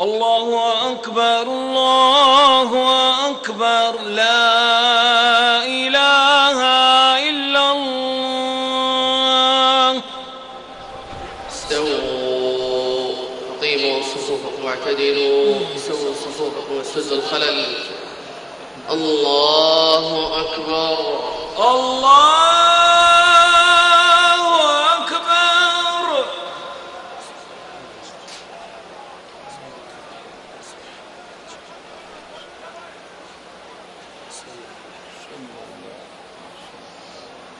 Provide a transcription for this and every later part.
الله أكبر الله أكبر لا إله إلا الله. استووا أقيموا صفوفكم واعتدلوا سووا صفوفكم واسدوا الخلل. الله أكبر. الله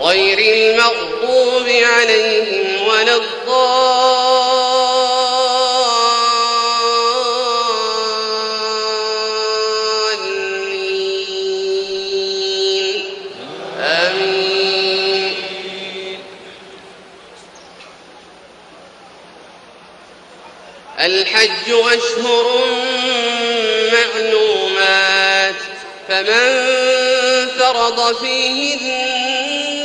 غير المغضوب عليهم ولا الضالين. آمين. الحج أشهر معلومات فمن فرض فيهن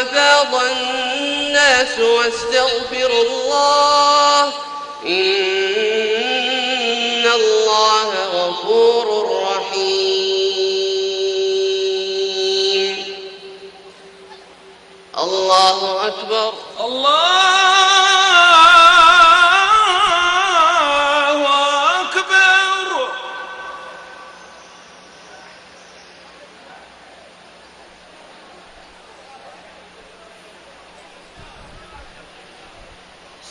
حيث أفاض الناس واستغفروا الله. إن الله غفور رحيم. الله أكبر. الله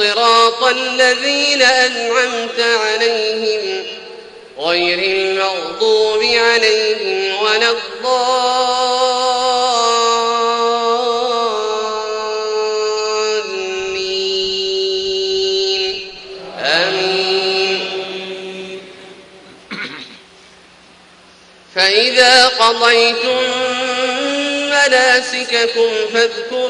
صراط الذين أنعمت عليهم غير المغضوب عليهم ولا الضالين. آمين. فإذا قضيتم مناسككم فاذكروا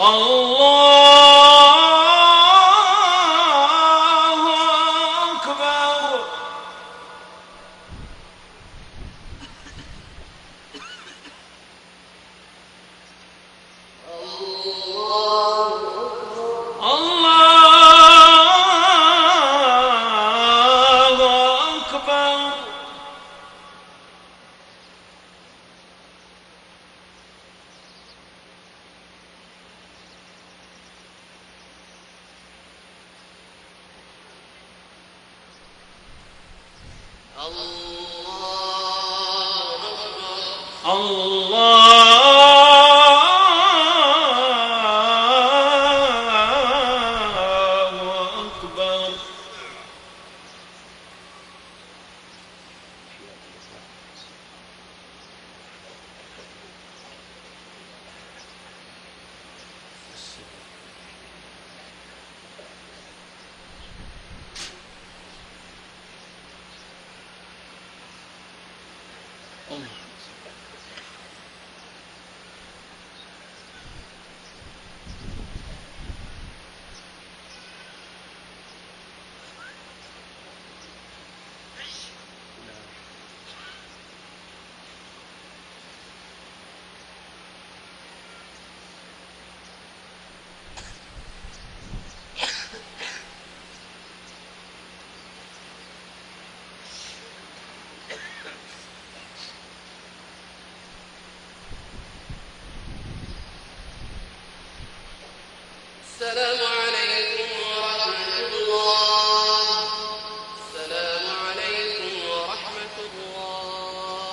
الله الله أكبر الله أكبر السلام عليكم ورحمة الله السلام عليكم ورحمة الله